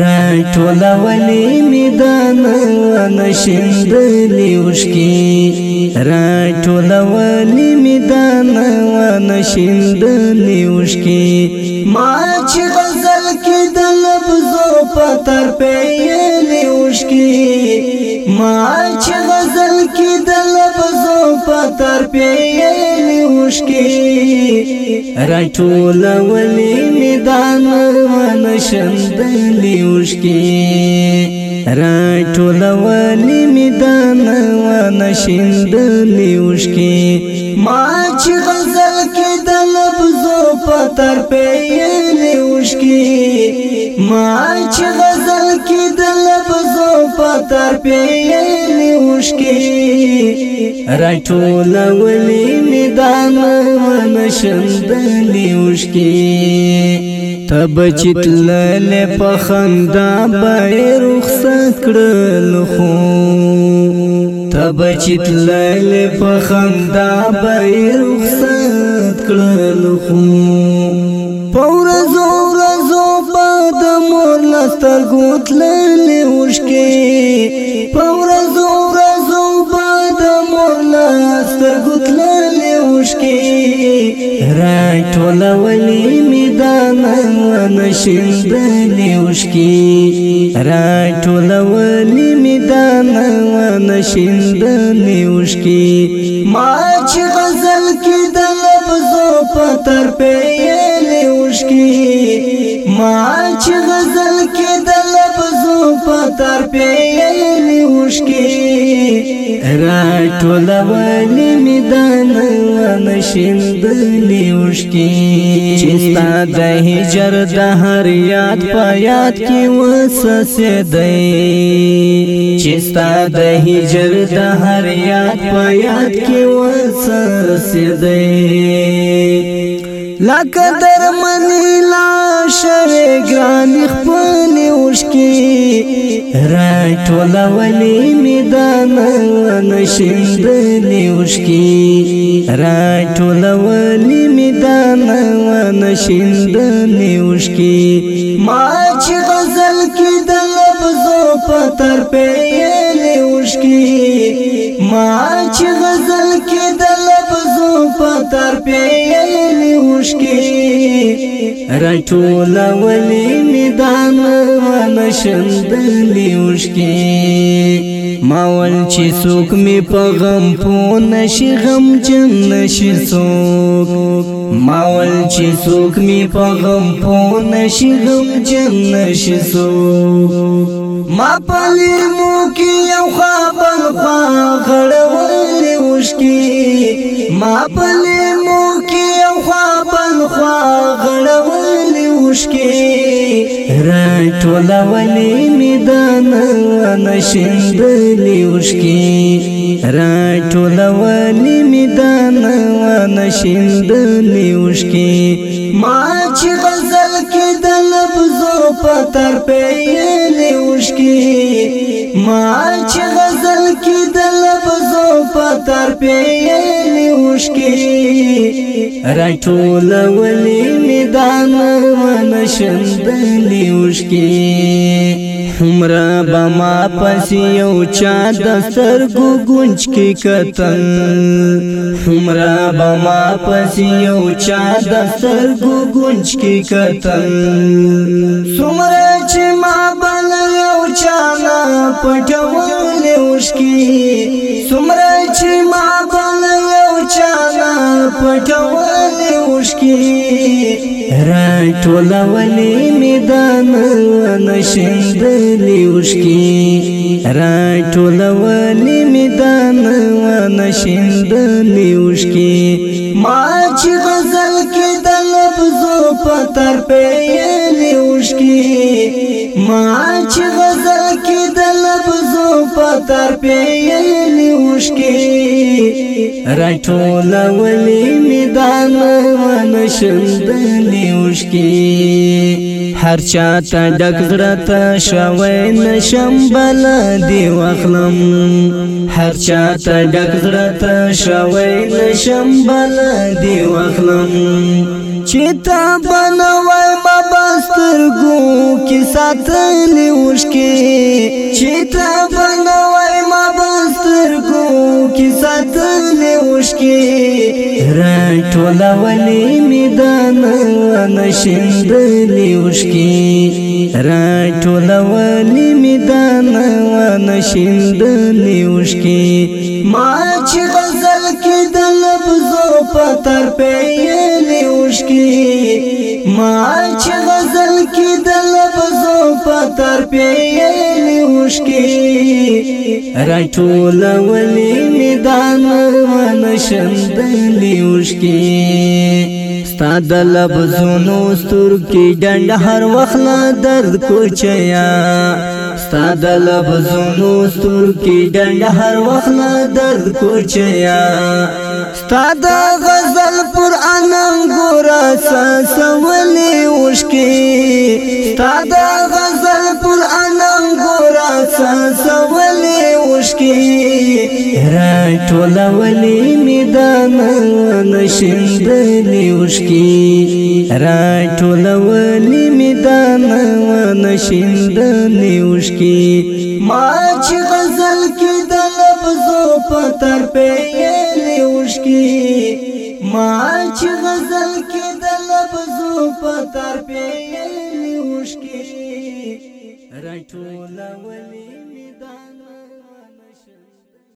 راټول ولې می دان ونشندلې وشکی راټول ولې می دان ونشندلې وشکی ما چې غزل کې د لبزو پتر پیلې وشکی ما چې غزل کې د لبزو پتر پیلې راټول ولې میدان ون شندلې وشکي راټول ولې میدان ون شندلې وشکي ما چې غزل کې د لبزو پتر پیلې وشکي ما چې غزل کې د لبزو پتر پیلې وشکي راټول ولې می دانو نشندلې وشکي تب چتلل په خندا به رخصت کړل خو تب چتلل په خندا به رخصت کړل خو پورزو ورزو په د مور لستر ګوتلې وشکي پور می دانا نشین دلیوش کی را ټولولی می دانا نشین دلیوش کی ما چې غزل کې د لفظو پتر په لیوش کی ما چې غزل کې د لفظو پتر په لیوش کی را ټولولې می دان نشندلې وشکي چې ستا د هجر د هر یاد په یاد کې وسسه دی چې ستا د هجر د هر یاد په یاد کې وسسه دی لکه درمنې لا شوي ګران خپل وشکي را ټولولې می دان ونشندلې وشکی را ټولولې می دان ونشندلې وشکی ما چې غزل کې د لفظو پتر پیلې وشکی ما چې غزل کې د لفظو پتر پیلې وشکی راټوله ولې می دانه ونه شندلې وشکې ما ول چې څوک می په غم پو نشي غم جن نشي څوک ما ول چې څوک می په غم پو نشي غم جن نشي څوک ما پلي مو کې یو خپل خوا غړولې وشکې ما پلي مو کې یو خپل خوا غړولې اوش کې راټول ولې میدان نشندلې اوش کې راټول ولې میدان نشندلې اوش کې ما چې غزل کې د لبزو پتر پیلې اوش کې ما چې غزل کې د لبزو پتر پیلې اوشکی راټول ولی میدان ون شندلی اوشکی همرا بما پس یو چا دستر گو گنج کی قتل همرا بما پس یو چا دستر گو گنج کی قتل سمرا چې ما بل یو چانا پټول اوشکی سمرا چې ما بل یو پټولې وشکي راټولولې میدان نشندلې وشکي راټولولې میدان نشندلې وشکي ما چې غزل کې د لفظو پتر پیلې وشکي ما چې غزل کې د لفظو پتر پیلې راټوله ولې میدان ونه شندلې وشکي هر چا ته ډک زړه ته شوي نشم بل دی واخلم هر چا ته ډک زړه ته شوي نشم بل دی واخلم چې تا بنوي ما بستر ګو کې ساتلې وشکي چې تا بنوي اوښ کې راټول ولې میدان نشندلې اوښ کې راټول ولې میدان نشندلې اوښ کې ما چې غزل کې د لفظو پتر پیلې اوښ کې ما چې غزل کې د لفظو پتر پیلی اوشکی راټول ولی میدان منشندلی اوشکی ستاد لبزونو ستر کی ډنډ هر وخت درد کوچیا ستاد لبزونو ستر کی ډنډ هر وخت درد کوچیا ستاد غزل قران ګور سسولې اوشکی ستاد ساسولې وشکي را ټولولې میدان نشندلې وشکي را ټولولې میدان نشندلې وشکي ما چې غزل کې د لفظو پتر په یې وشکي ما چې غزل کې د لفظو پتر په یې راټولولې